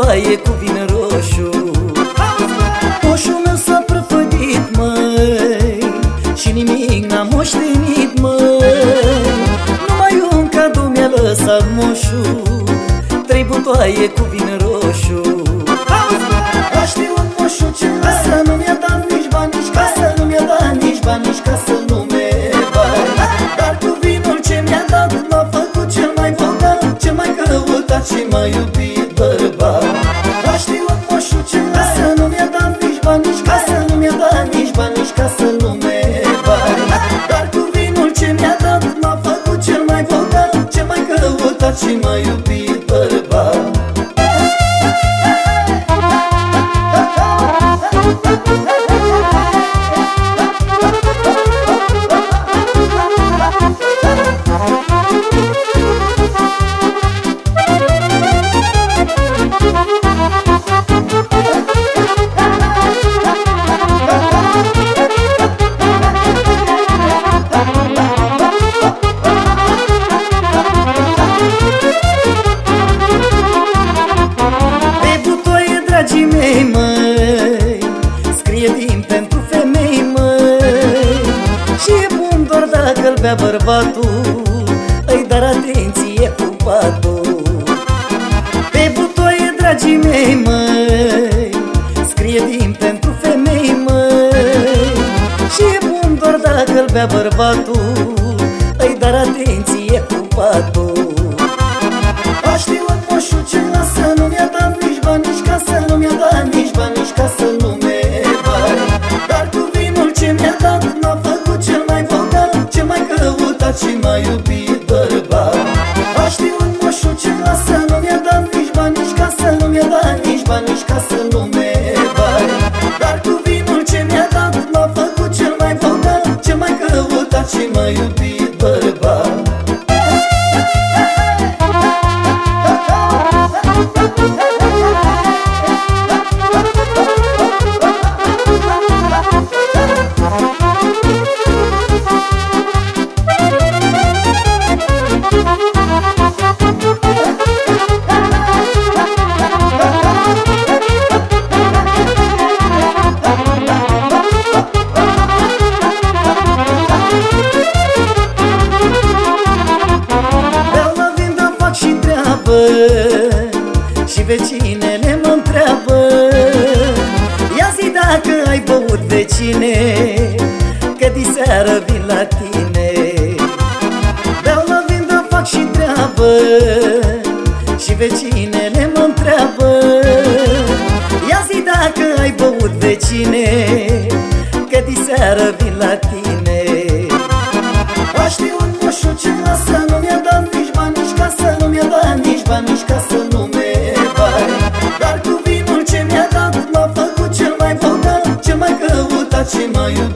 baie cu vin roșu. Moșul meu s-a prăfădit, măi Și nimic n-a moștenit, măi. Numai un cadou mi-a lăsat moșul Trei butoaie cu vin roșu. Aș un moșu ce stat și m-a iubit bărbat avea bărbatul Îi dar atenție cu patul. Pe butoaie, dragii mei, măi Scrie din pentru femei, măi. Și e bun doar dacă-l bea bărbatul Îi dar atenție cu patul. my treabă Și vecinele mă întreabă. Ia zi dacă ai băut vecine Că diseară vin la tine. Beau la vin, dar fac și treabă Și vecinele mă întreabă. you